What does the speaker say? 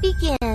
begin.